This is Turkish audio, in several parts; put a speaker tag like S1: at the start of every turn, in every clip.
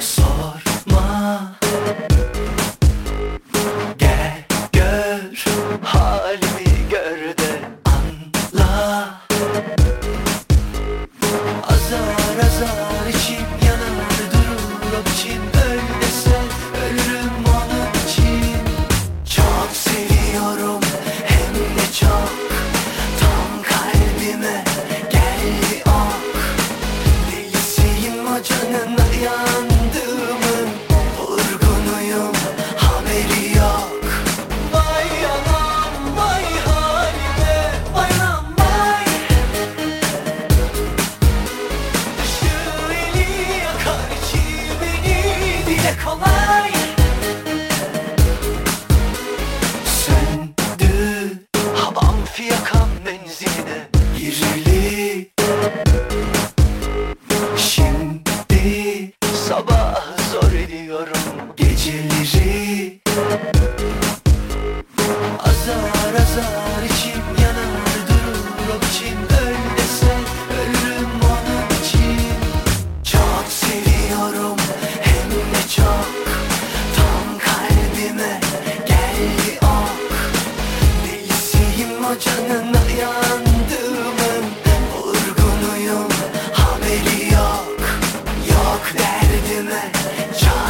S1: sorma. öyle kolay. Söndü havam fiyakam benzine girili Şimdi sabah zor ediyorum geceleri. Azar azar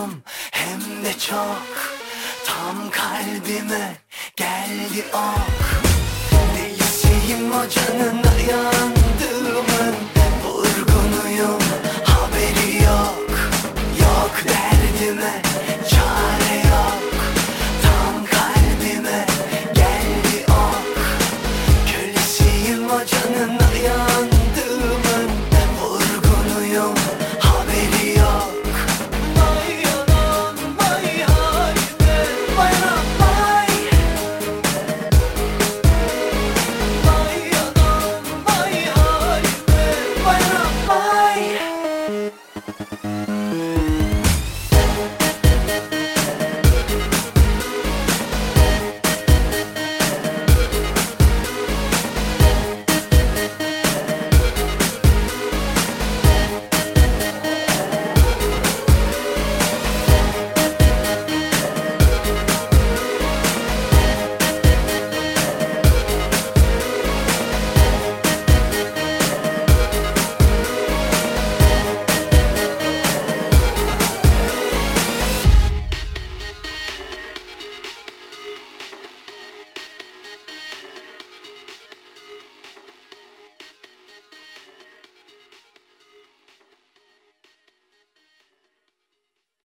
S1: seviyorum hem de çok. Tam kalbime geldi ok. Delisiyim o canına yandığımın Vurgunuyum haberi yok. Yok derdime